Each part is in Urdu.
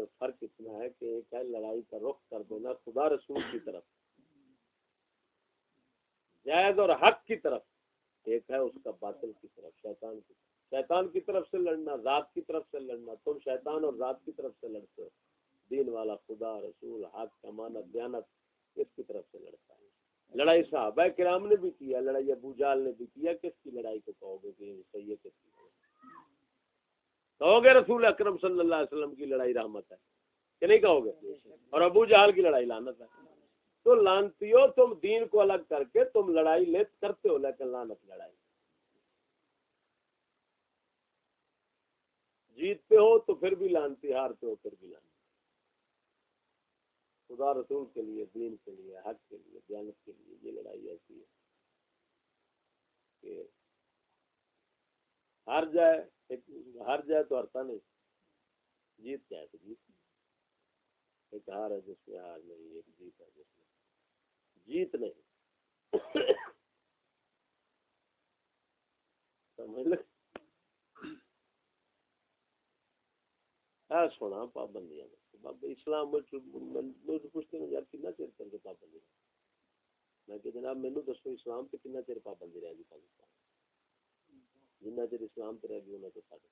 صرف فرق اتنا ہے کہ ایک ہے لڑائی کا رخ کر دینا خدا رسول کی طرف۔ جائز اور حق کی طرف۔ ایک ہے اس کا باطل کی طرف، شیطان کی طرف۔ شیطان کی طرف سے لڑنا، ذات کی طرف سے لڑنا۔ تم شیطان اور ذات کی طرف سے لڑتے ہو۔ دین والا خدا، رسول، حق، امانت، دیانت کس کی طرف سے لڑتا ہے؟ لڑائی صحابہ کرام نے بھی کیا، لڑائی ابو جال نے بھی کیا۔ کس کی لڑائی کو کہو گے کہ صحیح ہے، کس کی؟ کہو گے رسول اکرم صلی اللہ علیہ وسلم کی لڑائی رحمت ہے کہ نہیں کہو گے؟ اور ابو جہال کی لڑائی لانت ہے۔ تو لانتی ہو تم دین کو الگ کر کے تم لڑائی لے کرتے ہو، لیکن لانت لڑائی۔ جیتتے ہو تو پھر بھی لانتی، ہارتے ہو پھر بھی لانتی۔ خدا رسول کے لیے، دین کے لیے، حق کے لیے، دیانت کے لیے یہ لڑائی ایسی ہے کہ ہار جائے ہار جائے تو ہرتا نہیں۔ جیت جائے تو جیت۔ ایک ہار ہے جس میں ہار نہیں، ایک جیت ہے جس میں۔ جیت نہیں۔ سمجھ لگ سونا، پابندیاں اسلام پوچھتے ہیں، یار کنا چیر کر کے پابندی میں کہ جناب مینو دسو، اسلام پہ کنا چیر پابندی رہے پاکستان؟ جنہ چر اسلام پہ رہ گئی انہیں تو سارے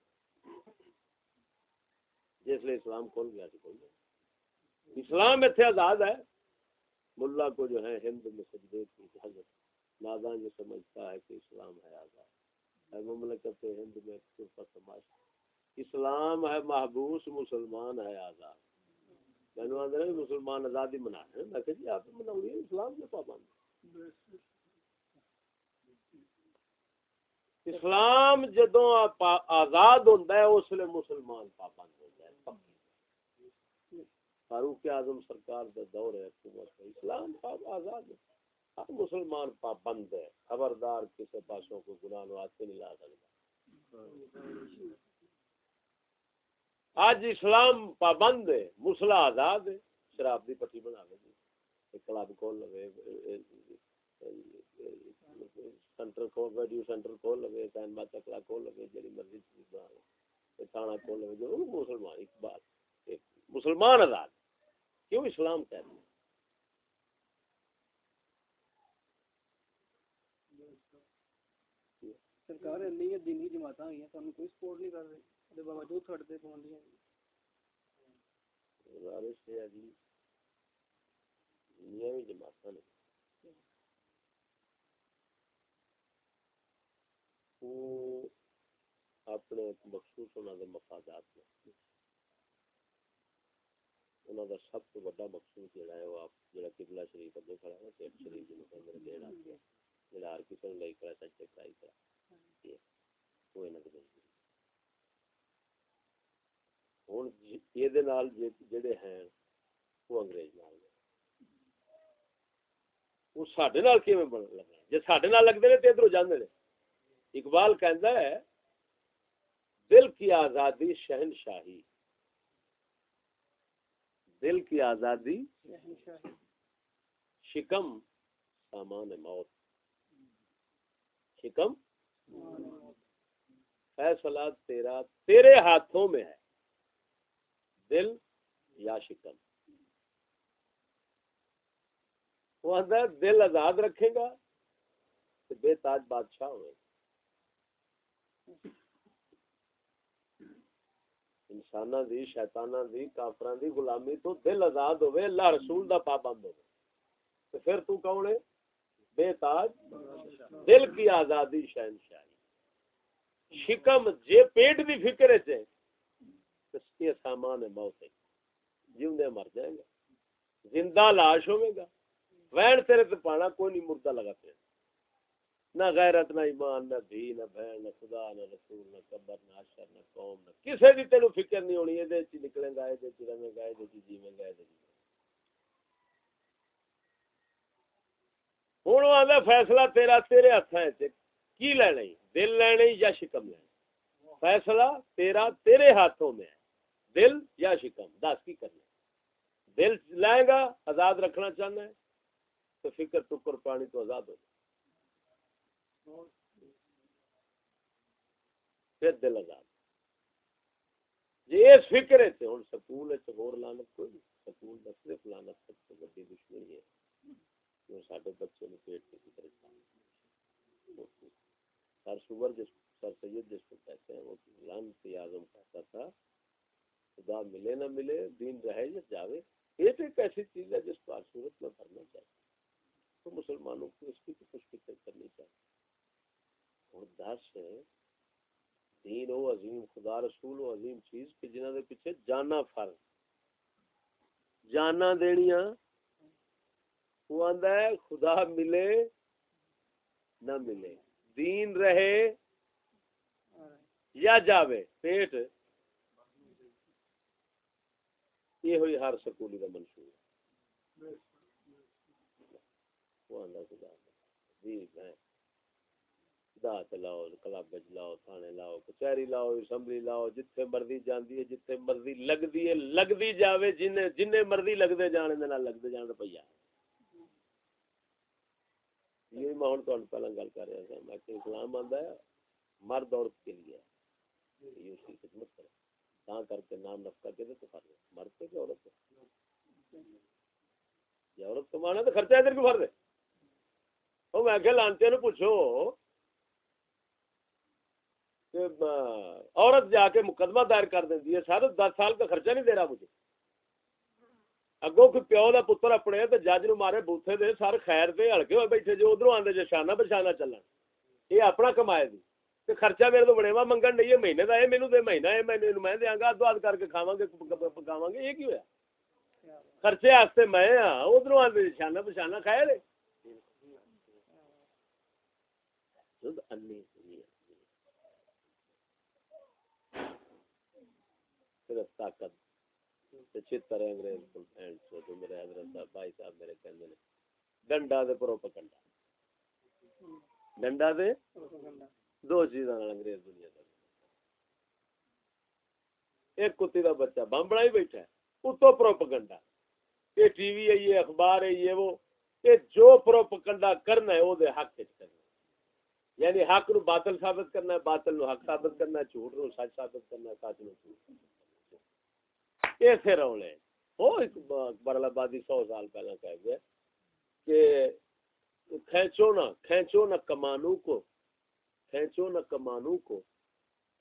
جس لیے اسلام کھول گیا تو کھول گیا۔ اسلام اتنے آزاد ہے۔ ملا کو جو ہے، ہند میں سجدے کی حضرت نادان جو سمجھتا ہے کہ اسلام ہے آزاد۔ ہے مملکت ہند میں سماج اسلام ہے محبوس، مسلمان ہے آزاد۔ میں آدھے مسلمان آزادی منا رہے ہیں میں کہ جی آپ مناؤ اسلام کے پابند۔ اسلام جدو آزاد ہوتا ہے، اس لیے مسلمان پابند ہو جائے فاروق اعظم سرکار کا دور ہے، حکومت اسلام آزاد ہے۔ ہر مسلمان پابند ہے، خبردار کسی پاسوں کو گناہ نو آتے نہیں لا سکتا۔ اج اسلام پابند ہے مسلا آزاد ہے، شراب کی پٹی بنا لے کلب کھول لو سینٹر کھول ریڈیو سینٹر کھول چکلا کھول لو جی مرضی بنا کھول لو جو مسلمان ایک بات مسلمان آزاد۔ کیوں اسلام کہہ رہے سرکار دینی جماعت ہوئی ہیں کوئی سپورٹ نہیں کر رہے باوجود تھوڑے پابندیاں گزارش ہے جی دنیا بھی جماعت نے اپنے مخصوص انہوں نے مفادات میں انہوں کا سب تو بڑا مقصود جڑا ہے، وہ آپ جڑا قبلہ شریف اگے کھڑا ہے پیٹ شریف جنوں کہندے نے جڑا جڑا ہر کسی نے لے کھڑا سچے کرائی کھڑا وہ انہاں دے ہوں یہ جڑے ہیں، وہ انگریز نال وہ سڈے کیون بن جی سڈے لگتے ہیں تو ادھر جانے اقبال کہہ ہے دل کی آزادی شہنشاہی۔ دل کی آزادی شکم سامان موت۔ شکم فیصلہ تیرا تیرے ہاتھوں میں ہے۔ دل یا شکم۔ وہ دل آزاد رکھے گا بے تاج بادشاہ ہوئے۔ انسان دی شیطان دی کافران دی غلامی تو دل آزاد ہوئے اللہ رسول دا پابند ہوئے تو پھر تو کون ہے؟ بے تاج، دل کی آزادی شہنشاہی۔ شکم، جے پیٹ دی فکر ہے یہ سامان ہے، موت ہے۔ جیوندے مر جائیں گا زندہ لاش ہوئے گا۔ وین تیرے تے پانا، کوئی نہیں، مردہ لگا پہ نہ غیرت، نہ ایمان، نہ دھی نہ بہن نہ خدا، نہ رسول، نہ قبر، نہ عشر نہ قوم، نہ کسے دی تینوں فکر نہیں ہونی یہ چی نکلیں گا یہ چی رہیں گا یہ چی جیویں گا یہ چی ہوں آدھا فیصلہ تیرا تیرے ہاتھ کی لینا دل لینا یا شکم لینا فیصلہ تیرا تیرے ہاتھوں میں ہے، دل یا شکم؟ دس کی کرنا دل لائے گا، آزاد رکھنا چاہنا ہے، تو فکر ٹکر پانی تو آزاد ہو جائے۔ پھر دل آزاد۔ جی اس فکر ہے ہوں سکول ہور لانت کوئی نہیں، سکول کا صرف لانت سب سے بڑی دشمنی ہے۔ جو سارے بچے نے پیٹ کے فکر سر سور جس، سر سید جس کو کہتے ہیں، وہ لانتی اعظم کہتا تھا، خدا ملے نہ ملے، دین رہے یا جاوے، یہ تو ایک ایسی چیز ہے جس کو ہر صورت میں بھرنا چاہیے۔ تو مسلمانوں کو اس کی تو کچھ فکر کرنی چاہیے۔ اور دس دین او عظیم، خدا رسول او عظیم چیز کہ جنہاں دے پیچھے جانا فرض۔ جانا دینیاں، وہ آندا ہے خدا ملے نہ ملے۔ دین رہے یا جاوے، پیٹ۔ یہ ہوئی ہر سکولی کا منصوبہ وہ آندا خدا جی میں دات لاؤ کلب لاؤ تھانے لاؤ کچہری لاؤ اسمبلی لاؤ جتھے مرضی جاندی ہے جتھے مرضی لگدی ہے لگدی جاوے جن جن مرضی لگدے جانے دے نال لگدے جان روپیہ یہ میں ہن تہن پہلا گل کر رہا تھا میں کہ اسلام آندا ہے مرد عورت کے لیے یہ اس کی خدمت کرے تا کر کے نام نفقہ کے تو فرض مرد کے عورت کے یہ عورت کمانا تو خرچہ ادھر کیوں فرض ہے او میں کہ لانتے نو پوچھو عورت جا کے مقدمہ دائر کر دینی ہے سر دس سال کا خرچہ نہیں دے رہا مجھے۔ اگوں کوئی پیو کا پتر اپنے تو جج نو مارے بوتھے دے سر خیر دے ہلکے ہوئے بیٹھے جو ادھر آدھے جو شانہ بچانا چلن۔ یہ اپنا کمائے دی۔ تے خرچہ میرے تو بڑے وا منگن نہیں ہے مہینے کا یہ مینو دے مہینہ ہے میں میں دیا گا ادو اد کر کے کھاوا گے پکاوا گے یہ کی ہوا خرچے واسطے میں ہاں ادھر آدھے شانہ بچانا کھائے لے۔ صرف طاقت چتر انگریز کو اینڈ سے تو میرے حضرت صاحب بھائی صاحب میرے کہندے نے۔ ڈنڈا دے پروپگنڈا ڈنڈا دے دو چیزاں نال انگریز دنیا دا۔ ایک کتی دا بچہ بم بنائی بیٹھا ہے اتو پروپگنڈا یہ ٹی وی ہے، یہ اخبار ہے، یہ وہ۔ یہ جو پروپگنڈا کرنا ہے، او دے حق وچ کرنا یعنی حق نو باطل ثابت کرنا ہے، باطل نو حق ثابت کرنا ہے، جھوٹ نو سچ ثابت کرنا ہے، سچ نو جھوٹ۔ ایسے رولے وہ ایک برل آبادی سو سال پہلے کہہ گیا کہ کھینچو نہ کھینچو نہ کمانو کو، کھینچو نہ کمانو کو،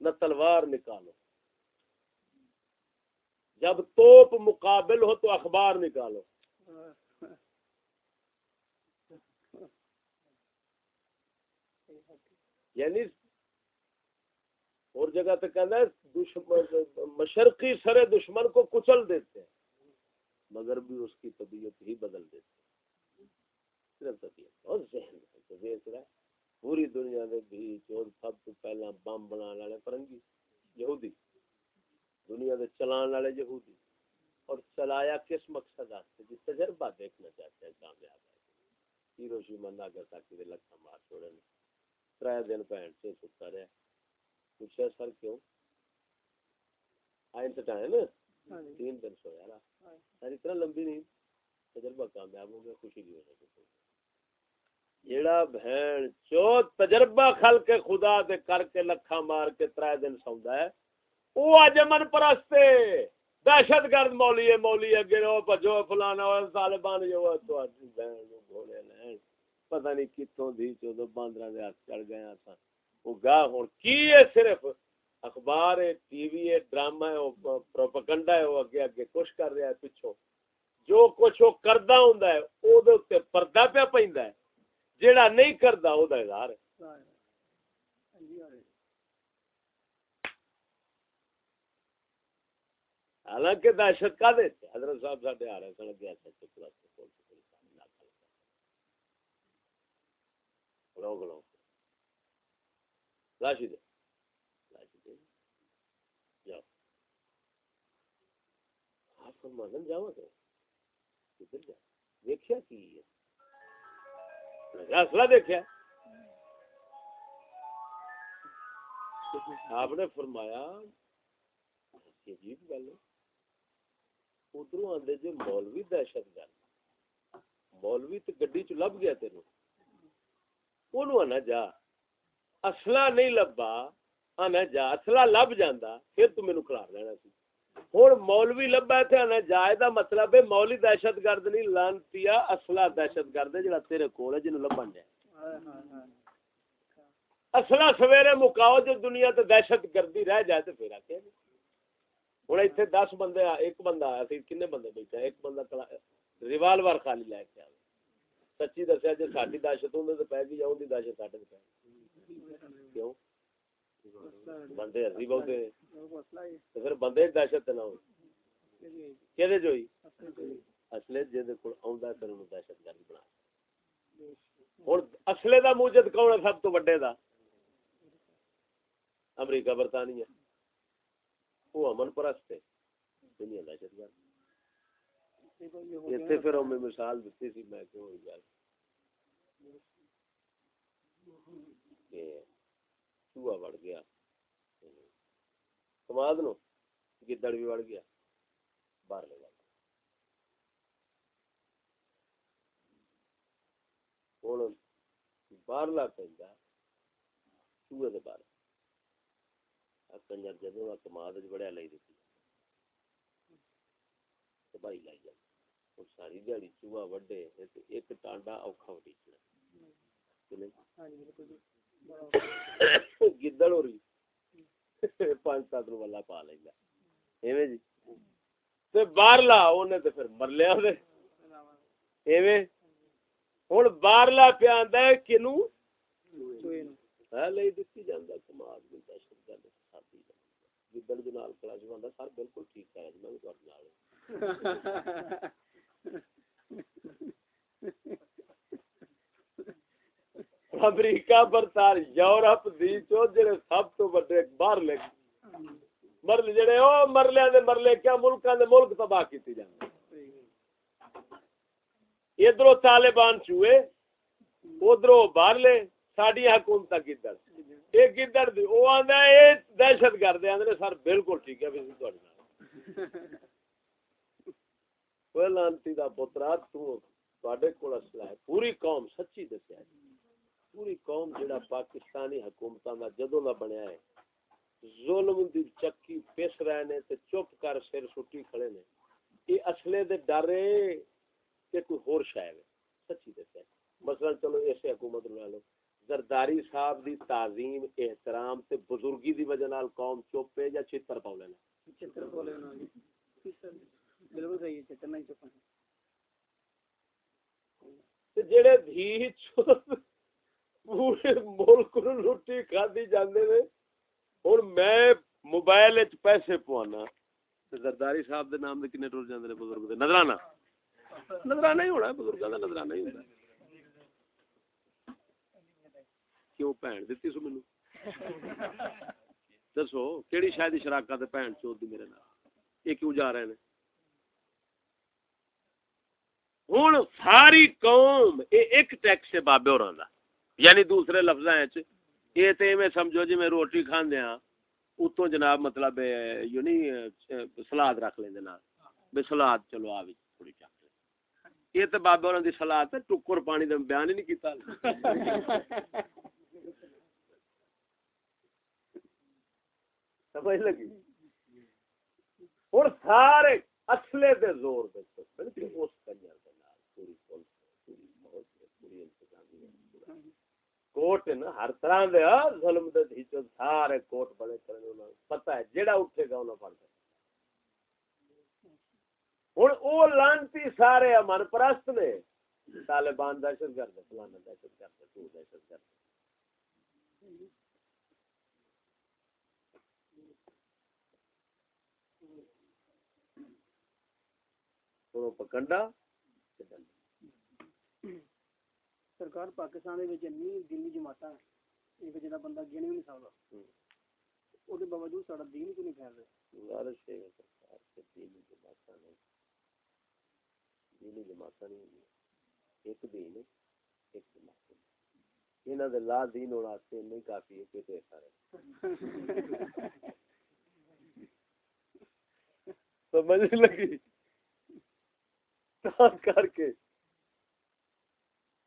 نہ تلوار نکالو۔ جب توپ مقابل ہو تو اخبار نکالو۔ یعنی اور جگہ تو کہنا مشرقی سرے دشمن کو کچل دیتے ہیں، مگر بھی اس کی طبیعت ہی بدل دیتے ہیں۔ صرف طبیعت اور ذہن ہے رہا ہے، پوری دنیا میں بھی جو سب تو پہلا بم بنانے والے فرنگی، یہودی۔ دنیا میں چلان والے یہودی۔ اور چلایا کس مقصد آتے جس تجربہ دیکھنا چاہتے ہیں، کامیاب ہے۔ ہیروشی منا کر تاکہ لکھا مار چھوڑے تر دن پہن سے ستا رہا پوچھا، سر کیوں؟ آئنسٹائن۔ تین دن سویا رہا سر اتنا لمبی نہیں تجربہ کامیاب ہو گیا خوشی کی وجہ سے جیڑا بہن چو تجربہ خل کے خدا دے کر کے لکھا مار کے دن سوندا ہے او اج من پرستے دہشت گرد مولی ہے مولی اگے رو بھجو فلانا اور طالبان جو تو بہن گھوڑے لین پتہ نہیں کتوں دی چودہ باندراں دے ہاتھ چڑھ گئے اساں گاہ ہوں کی ہے صرف اخبار ہے، ٹی وی ہے، ڈرامہ ہے، وہ پروپگنڈا ہے، وہ اگے اگے کچھ کر رہا ہے پچھو جو کچھ وہ کردا ہوندا ہے او دے اوتے پردہ پیا پیندا ہے۔ جیڑا نہیں کردا او دا اظہار ہے۔ حالانکہ دہشت کا دیتے حضرت صاحب ساڈے آ رہے سن گیا سچ پلس روک لو لاشی دے لاشی دے جاؤ آپ فرمانن جاؤ کدھر جا دیکھیا کی ہے؟ اصلہ دیکھیا۔ آپ نے فرمایا عجیب گل ہے۔ ادھر آدھے جی مولوی دہشت گرد۔ مولوی تو گڈی چ لب گیا تینوں۔ وہ آنا جا۔ اصلا نہیں لبا، آنا جا۔ اصلا لب جانا پھر تو مینو کلار لینا سی۔ ہوں مولوی لبا تے جائز دا مطلب ہے مولی دہشت گرد نہیں لانتی اصلا دہشت گرد ہے، جڑا تیرے کول ہے جنوں لبن دیا۔ اصلا سویرے مکاؤ جو دنیا تے دہشت گردی رہ جائے تو پھر آ ہوں اتنے دس بندے، ایک بندہ آیا سی کن بندے بیٹھا ایک بندہ ریوالور خالی لے کے آیا۔ سچی دسیا جی ساری دہشت ہوں تو پی گئی جاؤں دہشت ساڈے پی کیوں؟ بندے ہسی بہت پھر بندے دہشت نہ ہوئی کہ ہوئی اصل جہد کو پھر انہوں دہشت گرد بنا ہوں اصلے کا موجد کون ہے؟ سب تو وڈے کا امریکہ برطانیہ۔ وہ امن پرست ہے۔ دنیا دہشت گرد۔ اتنے پھر میں مثال دیتی سی، میں کیوں ہوئی گل چوہا وڑ گیا۔ کماد نو گدڑ بھی وڑ گیا، باہر لے ہوں باہرلا پہ چوہے کے باہر۔ کنجر جدو کماد بڑیا لائی دیتی تباہی لائی جائے ساری دیہی چوہا وڈے ایک ٹانڈا اوکھا وڈیچنا۔ ہاں جی، جی۔ گدڑ ہو رہی پانچ سات والا پا لینا ایویں جی تے باہرلا اونے تے پھر مر لیا دے ایویں ہن باہرلا پہ آندا ہے کینو ہے لئی دتی جاندا کمال دی دہشت گرد ساتھی گدڑ دے نال سر بالکل ٹھیک ہے میں نال امریکہ برطان یورپ دی چو جڑے سب تو بڑے باہر لے مرل جڑے او مرلے دے مرلے، کیا ملکاں دے ملک تباہ کیتی جاندے ادھروں طالبان چوئے، ادھروں باہر لے ساڈی حکومت گدڑ۔ یہ گدڑ دی، او آندا اے دہشت گرد دے آندے سر بالکل ٹھیک ہے ویسے تہاڈے نال کوئی لانتی دا پترا تو تواڈے کول اسلحہ ہے، پوری قوم سچی دسیا جی پوری قوم جڑا پاکستانی حکومتاں دا جدوں دا بنیا ہے، ظلم دی چکی پیس رہے نے تے چپ کر سر سٹی کھڑے نے۔ یہ اصلے دے ڈرے کہ کوئی ہور شاید ہے۔ سچی دسیا مثلا چلو ایسے حکومت لے لو۔ زرداری صاحب دی تعظیم، احترام تے بزرگی دی وجہ نال قوم چپ ہے یا چتر پاو لینا چتر پاو لینا بالکل صحیح ہے چتر نہیں چپ تے جڑے دھی پورے ملک نو لٹی جاندے نے ہن میں موبائل وچ پیسے پوانا تے زرداری صاحب دے نام دے کنے ٹر جاندے نے بزرگ دے نظرانہ نظرانہ ہی ہونا بزرگاں دا نظرانہ ہی ہوندا کیوں بھن دتی سو مینوں دسو کیڑی شاید شراکت بھن چوت دی میرے نال یہ کیوں جا رہے ہیں ہوں ساری قوم ایک ٹیکس ہے بابے اور یعنی دوسرے لفظ یہ تو میں سمجھو جی میں روٹی کھان دیا ہاں، اتوں جناب مطلب یو نہیں سلاد رکھ لیں بے سلاد، چلو آ تھوڑی چک یہ تو بابے اور سلاد تے ٹکر پانی دے بیان ہی نہیں کیتا۔ سمجھ لگی؟ ہوں سارے اصلے دے زور دے اس کنجر دے نال، پوری پولیس، پوری فوج پوری انتظامیہ کوٹ نا ہر طرح دے ظلم دے ہچ سارے کوٹ بڑے کرنے انہاں پتہ ہے جیڑا اٹھے گا انہاں پڑ جائے ہن او لانتی سارے امن پرست نے طالبان دہشت گرد فلانا دہشت گرد تو دہشت گرد پکنڈا سرکار پاکستان دینی جماعت ایک جنا بندہ گن بھی نہیں سکتا وہ باوجود سارا دین کیوں نہیں پھیل رہا دینی جماعت نہیں ایک دین ایک جماعت انہوں نے لا دین ہونا نہیں کافی ہے کہ سارے سمجھ لگی کر کے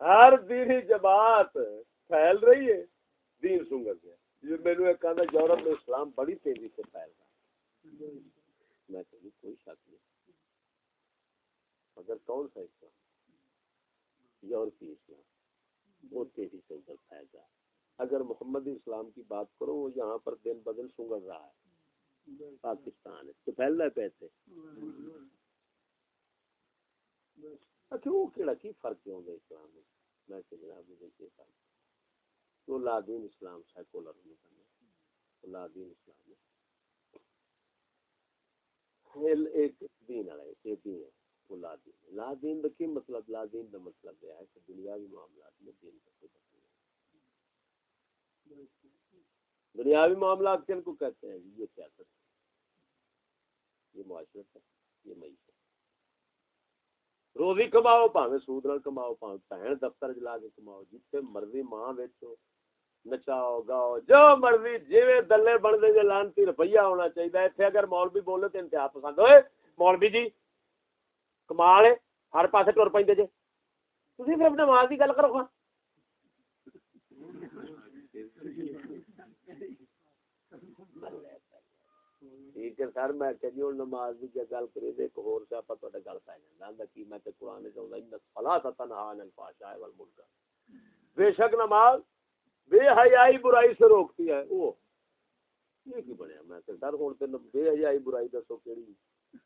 ہر دینی جماعت پھیل رہی ہے، دین سنگر سے۔ یہ میں نے کہا یورپ میں اسلام بڑی تیزی سے پھیل رہا ہے۔ میں کہوں کوئی شک نہیں۔ مگر کون سا اسلام؟ یورپی اسلام۔ وہ تیزی سے ادھر پھیل رہا ہے۔ اگر محمد اسلام کی بات کرو، وہ یہاں پر دن بدل سنگر رہا ہے۔ پاکستان ہے۔ تو پھیل رہا ہے پیسے۔ اچھا وہ کیڑا، کی فرق کیوں گا اسلام میں؟ میں کہ جناب مجھے یہ فرق تو لادین اسلام سیکولر نہیں کرنا لادین اسلام میں ایک دین والا ہے، ایک دین ہے، وہ لادین لادین کا کی مطلب؟ لادین کا مطلب یہ ہے کہ دنیاوی معاملات میں دین کا کوئی دخل نہیں دنیاوی معاملات کن کو کہتے ہیں؟ یہ سیاست یہ معاشرت ہے، یہ معیشت روزی کماؤ پاوے سود نال کماؤ پاوے بہن دفتر چلا کے کماؤ جتنے مرضی ماں بیچو نچاؤ گاؤ جو مرضی جی دلے بن دے جے لانتی روپیہ ہونا چاہیے اتنے اگر مولوی بولے تو انتہا پسند ہوئے مولوی جی کمال ہے ہر پاسے ٹر پہ جی تھی صرف نماز کی گل کرو گا ٹھیک ہے سر، میں کہ جی نماز کی گل کری ایک ہور سے آپ گل پی جانا کی میں تے قران وچ قرآن چاہتا فلا تنہا عن الفحشاء والمنکر۔ بے شک نماز بے حیائی برائی سے روکتی ہے۔ وہ یہ کی بنیا؟ میں کہ سر ہوں تین بے حیائی برائی دسو کیڑی۔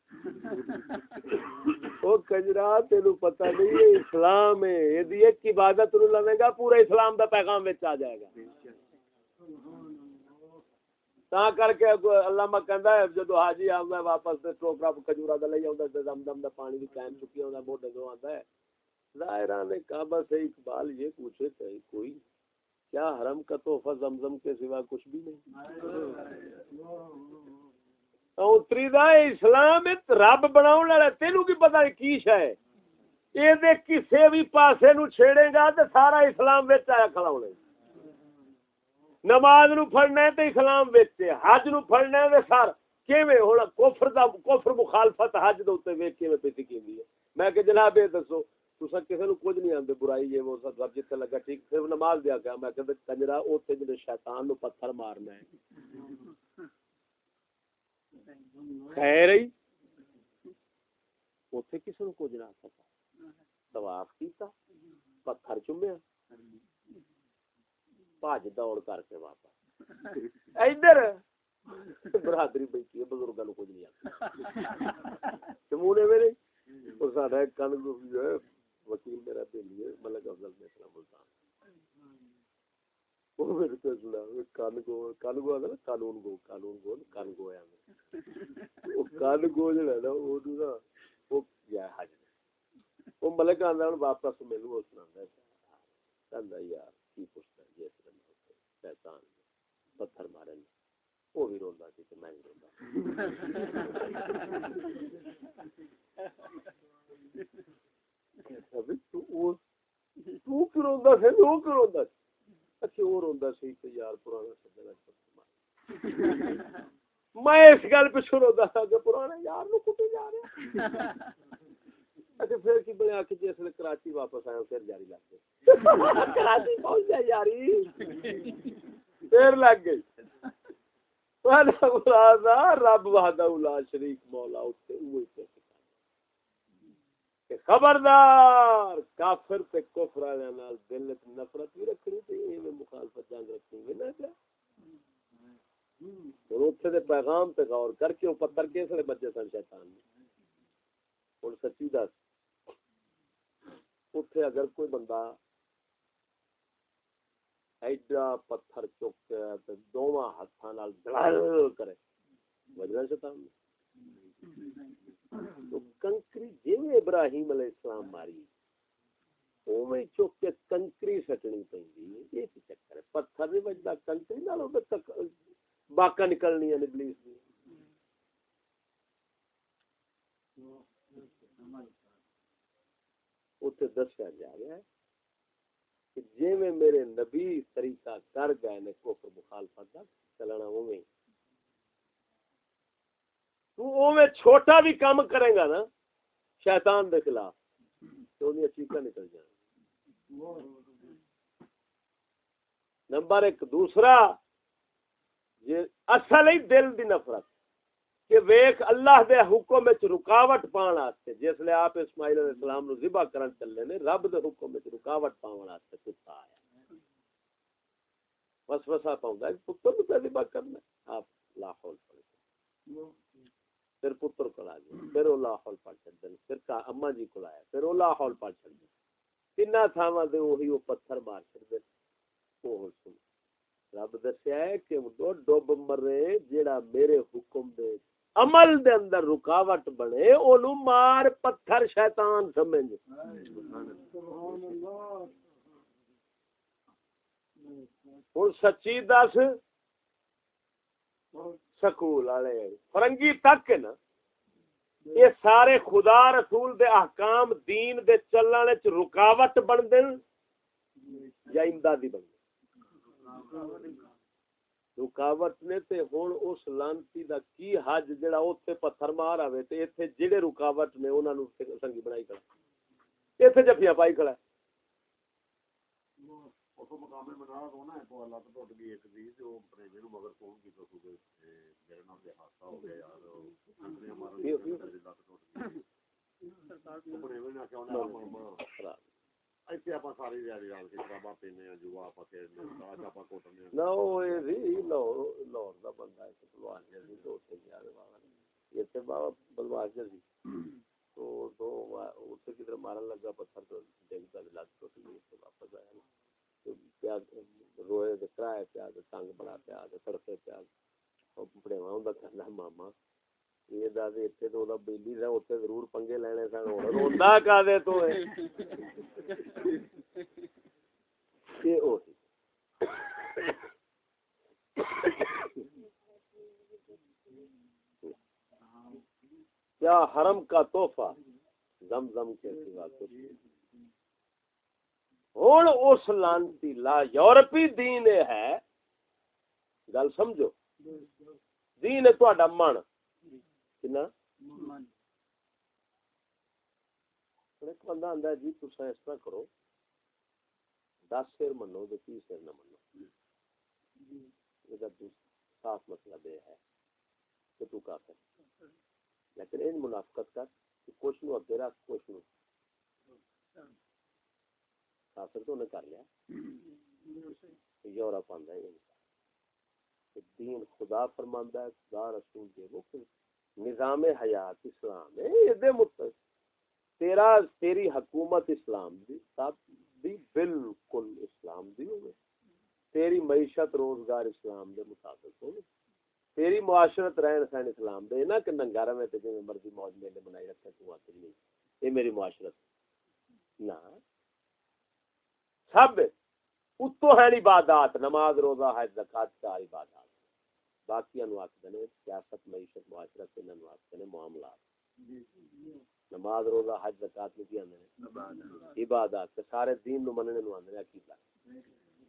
وہ کجرا تین پتہ نہیں، یہ اسلام ہے۔ یہ دی ایک عبادت نو لوے گا، پورا اسلام دا پیغام وچ آ جائے گا۔ تا کر کے علامہ کہندا ہے جدو حاجی آندا ہے واپس تے ٹوکرا کھجورا دا لئی آندا تے دم دم دا پانی دی کین چکی آندا موڈے دو آندا ہے ظاہران نے کعبہ سے اقبال یہ پوچھے کہ کوئی کیا حرم کا تحفہ زمزم کے سوا کچھ بھی نہیں اتری دا اسلام رب بناؤ والا تینوں کی پتہ کی شے اے دے کسے بھی پاسے نو چھیڑے گا تے سارا اسلام وچ آیا کھڑا ہونا نماز نو پڑھنا ہے تو اسلام ویچے حج نو پڑھنا ہے سر، کیویں ہن؟ کفر دا، کفر مخالفت حج دے اوتے ویکھ کیویں پیتی کیندی ہے۔ میں کہ جناب اے دسو تسا کسے نو کچھ نہیں آندے برائی یہ وہ سب جتے لگا، ٹھیک، صرف نماز دیا کہ میں کہ کنجرا اوتے جڑے شیطان نو پتھر مارنا ہے۔ خیر ہی اوتے کسے نو کچھ نہ سکتا طواف کیتا، پتھر چومیا۔ بھج دوڑ کر کے واپس ادھر برادری بیٹھی ہے بزرگوں کچھ نہیں آتا مونے میرے اور ساڈا ہے وکیل میرا دلی ہے ملک افضل میں اسلام ملتان وہ میرے تو سنا کن گو کن گو نا قانون گو قانون گو کن گو ہے وہ کن گو جڑا نا وہ نا وہ گیا حج وہ ملک آندا ہن واپس ملو اس سنا ہے یار کی پوچھتا جی شیطان پتھر مارے وہ بھی روندا سی تے میں بھی روندا اچھا اچھا میں اس گل پچھو روندا تھا کہ پرانے یار نو کٹے جا رہے اچھا پھر کی بنیا کہ جس نے کراچی واپس آیا پھر جاری لگ گئی۔ کراچی پہنچ جائے یاری پھر لگ گئی۔ رب وحدہ لا شریک مولا اتنے وہی خبردار کافر تے کفر والے نال دل وچ نفرت بھی رکھنی تے ایویں مخالفت جنگ رکھنی نہ ہن اوتھے دے پیغام تے غور کر کے او پتھر کس نے بچے سن شیطان نے؟ ہن سچی دس۔ اتنے اگر کوئی بندہ ایڈا پتھر چک کے دونوں ہاتھوں کرے وجنا شیطان تو کنکری جی ابراہیم علیہ السلام ماری اوے چک کے کنکری سٹنی پی یہ چکر ہے پتھر نہیں بجتا کنکری نال او تک باقا نکلنی ہے ابلیس دی اتنے دسیا جا رہا ہے کہ جی میں میرے نبی طریقہ کر گئے نے کوفر مخالفت کا چلنا اوے تو اوے چھوٹا بھی کام کرے گا نا شیطان دے خلاف تو انہیں چیخا نکل جائیں نمبر ایک، دوسرا، یہ اصل ہی دل دی نفرت۔ کہ ویخ اللہ دے حکم وچ رکاوٹ پان واسطے، جس لے آپ اسماعیل علیہ السلام نو ذبح کرن چلے نے، رب دے حکم وچ رکاوٹ پاون واسطے کتا آیا۔ وسوسہ پاوندا ہے، پتر نو ذبح کرنا آپ لا حول پڑھ پھر پتر کو آ گیا، پھر وہ لا حول پڑھ چھڈ پھر کا اما جی کو آیا، پھر وہ لا حول پڑھ چھڈ دین تینا تھاواں دے وہی وہ پتھر مار چھڈ دین وہ سن رب دسیا ہے کہ وہ ڈب مرے، جیڑا میرے حکم دے عمل دے اندر رکاوٹ بنے اونو مار پتھر شیطان سمجھ۔ ہوں سچی دس، سکول والے۔ فرنگی تک نا، یہ سارے خدا رسول دے احکام دین دے چلن وچ رکاوٹ بن دین یا امدادی بن دین۔ رکاوٹ نے تے ہن اس لانتی دا کی حج جڑا اوتھے پتھر مار آوے تے ایتھے جڑے رکاوٹ نے انہاں نو سنگی بنائی کھڑا ایتھے جفیاں پائی کھڑا مارن لگا پتھر تو ٹوٹ گئی واپس آیا روئے کرائے پیا تنگ بڑا پیا تڑپے پیا پڑےوا ہوں کرنا ماما اتنے ضرور پنگے لینے سن کا تو کیا حرم کا تحفہ زم زم کے سوا ہوں اس لانتی لا یورپی دین ہے گل سمجھو دین ہے تا من کنا ایک بندہ ہے جی اس طرح کرو دس سر منو سر نہ منو یہ صاف مطلب یہ ہے کہ تو کافر لیکن ان منافقت کر کہ کچھ نو اگے رکھ کچھ نو کافر تو انہیں کر لیا یورپ آندا ہے دین خدا فرماندا ہے خدا رسول دے وہ نظام حیات اسلام ہے تیرا، تیری حکومت اسلام دی دی بالکل اسلام دی ہوئے۔ تیری معیشت روزگار اسلام دے مطابق ہوئے۔ تیری معاشرت، رہن سہن اسلام دے۔ نا کہ ننگا رہے تے جویں مرضی موج میلے بنائی رکھے، تو آتے نہیں یہ میری معاشرت۔ نہ۔ سب، اتو ہے عبادات، نماز، روزہ، حج، زکات، چار عبادات۔ باقی نے سیاست معیشت معاشرت انہاں نو آکھدے نے معاملات۔ نماز روزہ حج زکات کی آندے نے عبادات سارے دین نو مننے نو آندے نے عقیدہ۔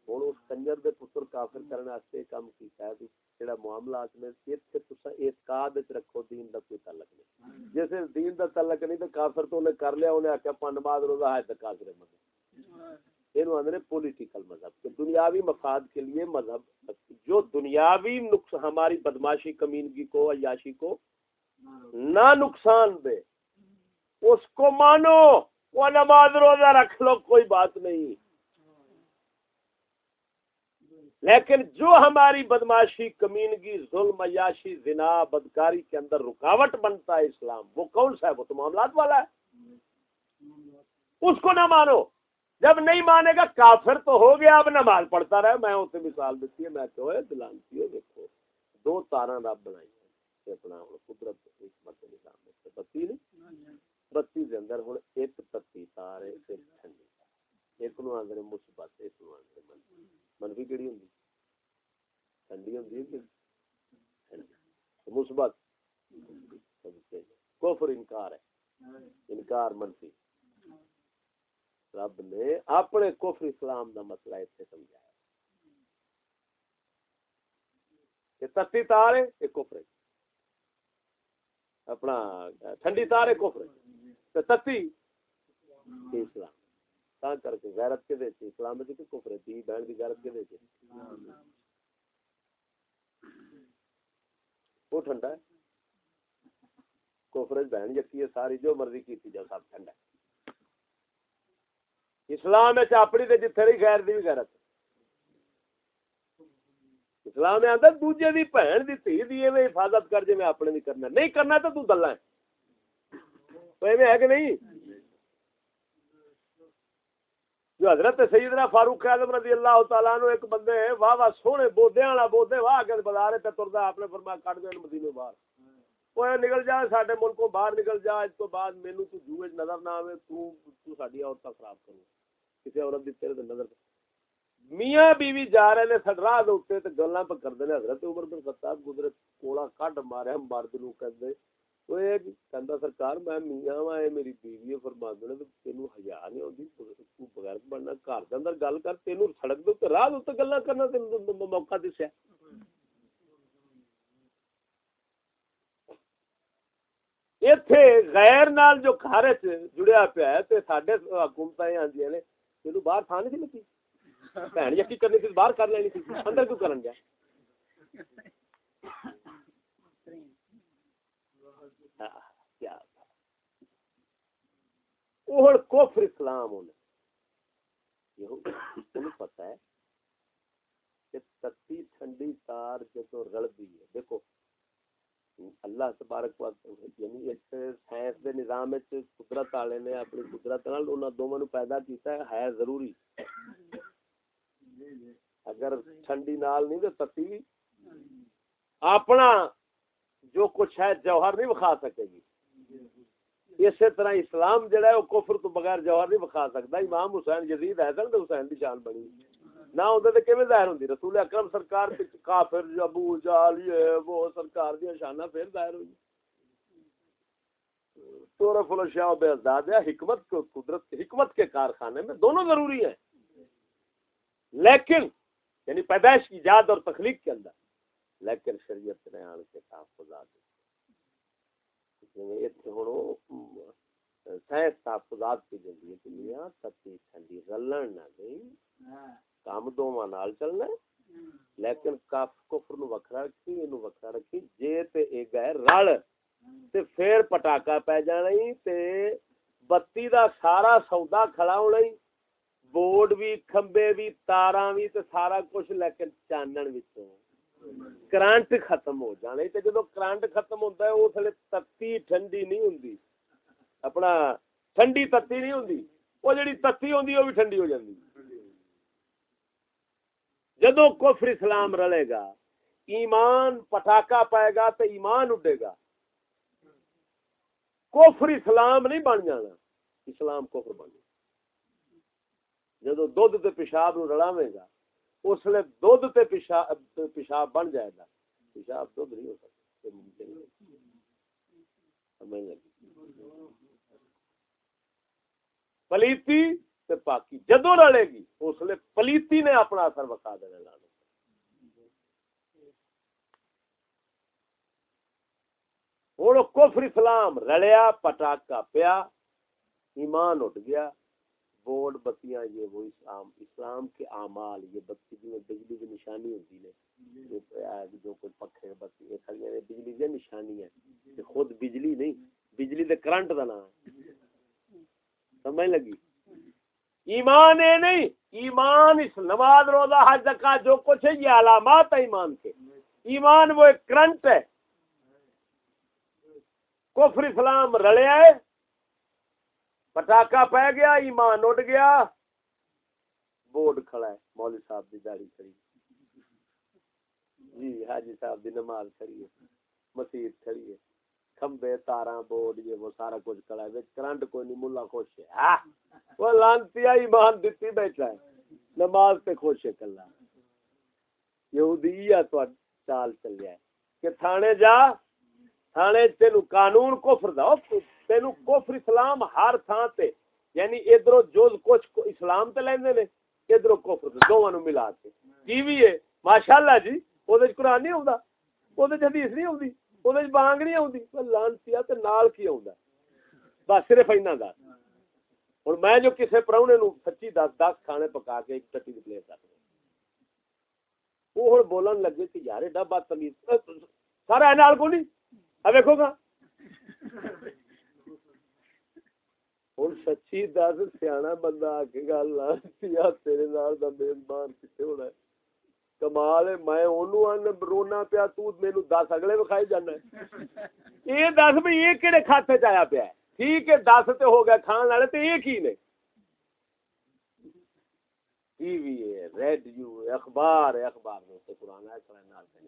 ہن اس کنجر دے پتر کافر کرنے واسطے کام کیتا ہے جڑا معاملات میں ایتھے تساں اعتقاد وچ رکھو دین دا کوئی تعلق نہیں۔ جیسے دین دا تعلق نہیں تے کافر تو نے کر لیا انہیں آکھیا پن نماز روزہ حج زکات مذہب یہ آدھے پولیٹیکل مذہب کہ دنیاوی مفاد کے لیے مذہب جو دنیاوی نقص، ہماری بدماشی، کمینگی کو، عیاشی کو نہ نقصان دے، اس کو مانو۔ وہ نماز روزہ رکھ لو، کوئی بات نہیں۔ لیکن جو ہماری بدماشی، کمینگی، ظلم، عیاشی، زنا، بدکاری کے اندر رکاوٹ بنتا ہے اسلام، وہ کون سا ہے؟ وہ تو معاملات والا ہے۔ اس کو نہ مانو۔ جب نہیں مانے گا، کافر تو ہو گیا، اب نماز پڑھتا رہے۔ میں اسے مثال دیتی ہے میں کہ دلانتی جی، ہے دیکھو، دو تارا رب بنائی ہیں۔ اپنا قدرت، حکمت، نظام میں بتی نہیں بتی دے اندر ہوں، ایک پتی تار ہے ایک ٹھنڈی ایک نو آدھے مثبت ایک نو آدھے منفی۔ منفی کہڑی ہوں ٹھنڈی ہوں مثبت کفر انکار ہے۔ انکار منفی۔ رب نے اپنے کفر اسلام دا مسئلہ اتنے سمجھایا۔ کہ تتی تار ہے یہ کفر اپنا ٹھنڈی تار ہے۔ کفر تتی اسلام۔ تا کر کے غیرت کے دے اسلام میں کفر ہے۔ تی بہن کی غیرت کے دے وہ ٹھنڈا ہے۔ کوفرج بہن یقین ہے، ساری جو مرضی کیتی جاؤ، سب ٹھنڈا ہے۔ اسلام وچ اپنی تے جتھے رہی غیر دی بھی غیرت اسلام میں آتا دوجے دی بہن دی تھی دی ایویں حفاظت کر جے میں اپنے دی کرنا نہیں کرنا تو تو دلہ ہے۔ تو ایویں ہے کہ نہیں؟ جو حضرت سیدنا فاروق اعظم رضی اللہ تعالیٰ عنہ ایک بندے واہ واہ سونے بودے والا بودے، واہ کے بازار تے تردا اپنے فرمایا کٹ دین مدینے باہر۔ وہ نکل جا ساڈے ملکوں باہر نکل جا اس تو بعد مینوں تو جوئے نظر نہ آوے تو تو ساڈی عورتاں خراب کرو کسی عورت دی تیرے تے نظر میاں بیوی جا رہے نے سڑراہ دے اوتے تے گلاں پہ کردے نے حضرت عمر بن خطاب گزرے کوڑا کڈ ماریا مرد نو کہندے وہ کہندا سرکار میں میاں وا اے میری بیوی ہے فرماندے نے تینوں حیا نہیں ہوندی تو بغیر بننا گھر دے اندر گل کر تینوں سڑک دے اوتے راہ دے اوتے گلاں کرنا تینوں موقع دسیا ایتھے غیر نال جو گھر جڑیا پیا ہے تے ساڈے حکومتاں آندیاں نے تینوں باہر تھا نہیں لگی بہن یقین کرنی تھی باہر کر لینی تھی اندر کیوں کرن گیا کیا کوفر اسلام ہونے یہ پتہ ہے کہ تتی ٹھنڈی تار جو رل دی ہے دیکھو اللہ تبارک یعنی اس سائنس دے نظام وچ قدرت والے نے اپنی قدرت نال انہاں دوواں نو پیدا کیتا ہے ہے ضروری۔ اگر ٹھنڈی نال نہیں تے تتی، اپنا جو کچھ ہے جوہر نہیں بخا سکے گی۔ اسی طرح اسلام جڑا ہے، وہ کفر تو بغیر جوہر نہیں بخا سکتا۔ امام حسین یزید ہے تو حسین کی شان بنی۔ نہ ہوتے تو ظاہر ہوتی رسول اکرم سرکار تے کافر، ابو جال یہ وہ سرکار دیا شانہ پھر ظاہر ہوئی۔ سورف الشاء بے ازداد ہے حکمت کو، قدرت حکمت کے کارخانے میں دونوں ضروری ہیں۔ لیکن یعنی پیدائش کی ایجاد اور تخلیق کے اندر، لیکن شریعت نے آن کے تحفظات یعنی سائنس تحفظات کی جلدی ہے کہ میاں، تتی ٹھنڈی رلن نہ گئی۔ ہاں۔ کام دو نال چلنا لیکن کف کفر نو وکھرا رکھی اینو وکھرا رکھی۔ جے تے اے گئے رل تے پھر پٹاکا پے جانا تے بتی دا سارا سودا کھڑا ہونا بورڈ بھی کھمبے بھی تاراں بھی تے سارا کچھ لیکن چانن وچوں۔ کرنٹ ختم ہو جانے تے جدو کرنٹ ختم ہوتا ہے اس لیے تتی ٹھنڈی نہیں ہوندی۔ اپنا ٹھنڈی تتی نہیں ہوندی۔ وہ جڑی تتی ہوندی وہ بھی ٹھنڈی ہو جاندی۔ جدو کفر اسلام رلے گا، ایمان پٹاکا پائے گا تو ایمان اڈے گا۔ کفر اسلام نہیں بن جانا، اسلام کفر بن جانا۔ جدو دھد تے پیشاب نو رلاوے گا، اس لیے دھد تے پیشاب پیشاب بن جائے گا۔ پیشاب دھد نہیں ہو سکتا پلیتی تے پاکی جدو رلے گی، اس لیے پلیتی نے اپنا اثر بکا دینا لانا۔ ہوں کفر اسلام رلیا، پٹاکا پیا، ایمان اٹھ گیا، بورڈ بتیاں یہ وہ اسلام اسلام کے اعمال، یہ بتی جی بجلی کی نشانی ہوتی ہے، جو کوئی پکھے بتی، یہ کھڑی ہے بجلی کی نشانی ہے خود بجلی نہیں، بجلی دے کرنٹ کا نام سمجھ لگی؟ ایمان ہے نہیں، ایمان اس نماز روزہ حج زکات جو کچھ ہے، یہ علامات ہے ایمان کے۔ ایمان وہ ایک کرنٹ ہے۔ کفر اسلام رلیا ہے پٹاخا پہ گیا، ایمان اٹھ گیا، بورڈ کھڑا ہے، مولوی صاحب کی داڑھی کھڑی۔ جی حاجی صاحب دی نماز کھڑی ہے مسیح کھڑی ہے۔ کھمبے تارا بورڈ یہ وہ سارا کچھ کھڑا ہے۔ کرنٹ کوئی نہیں، ملا خوش ہے۔ وہ لانتی ایمان دیتی بیٹھا ہے۔ نماز پہ خوش ہے کلا۔ یہودی تو چال چل جائے کہ تھانے جا، تھانے تینو قانون کفر دا۔ تینو کفر اسلام ہر تھان تے۔ یعنی ادھر جو کچھ اسلام تے لیندے نے، ادھر کفر تے، دوواں نو ملا کے۔ کی وی ہے۔ ماشاءاللہ جی او دے قرآن نہیں ہوندا۔ او دے حدیث نہیں ہوندی او بانگ نہیں ہوندی لانتی نال کی ہوندا بس صرف اینا دا ہوں میں جو کسی پراؤنے نو سچی دس دس کھانے پکا کے ایک ٹٹی کی پلیٹ رکھ وہ ہوں بولن لگے کہ یار ایڈا بات تمیز سارا نال کو نہیں ویکو گا ہوں سچی دس سیاح بندہ آ کے گل آ تیرے نال دا میزبان کتنے ہونا ہے کمال میں رونا پیا، تو مینوں دس اگلے وکھائی جانا یہ دس بھی یہ کہڑے کھاتے چ آیا پیا ٹھیک ہے، دس تے ہو گیا کھان والے، تے یہ کی نے؟ ٹی وی ہے، ریڈیو ہے، اخبار ہے، اخبار میں سے قرآن ہے، قرآن نال پہ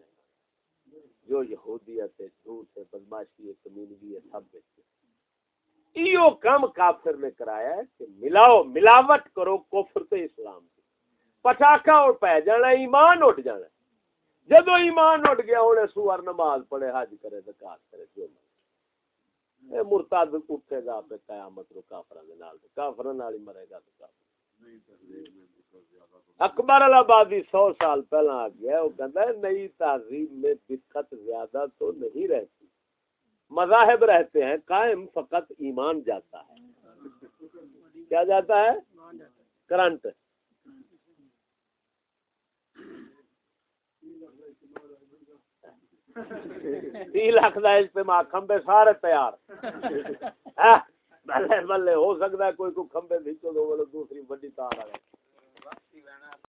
جو یہودیت ہے جھوٹ ہے، بدماشی ہے کمینگی ہے، سب بیچتے ایو کم کافر نے کرایا ہے کہ ملاؤ، ملاوٹ کرو کفر تے اسلام۔ کی پٹاخا اور پہ جانا ایمان اٹھ جانا جدو ایمان اٹھ گیا انہیں سور نماز پڑھے حج کرے زکات کرے جو اے مرتد اٹھے گا پہ قیامت رو دے نال کافران نال ہی مرے گا تو کافر۔ اکبر الہبادی سو سال پہلا آ گیا وہ کہتا ہے نئی تہذیب میں دقت زیادہ تو نہیں رہتی۔ مذاہب رہتے ہیں قائم فقط ایمان جاتا ہے۔ کیا جاتا ہے۔ کرنٹ۔ تی لاکھ اجتماع کھمبے سارے تیار۔ ہاں، بلے بلے ہو سکتا ہے کوئی کو کھمبے بھی چلو دوسری بڑی تار آ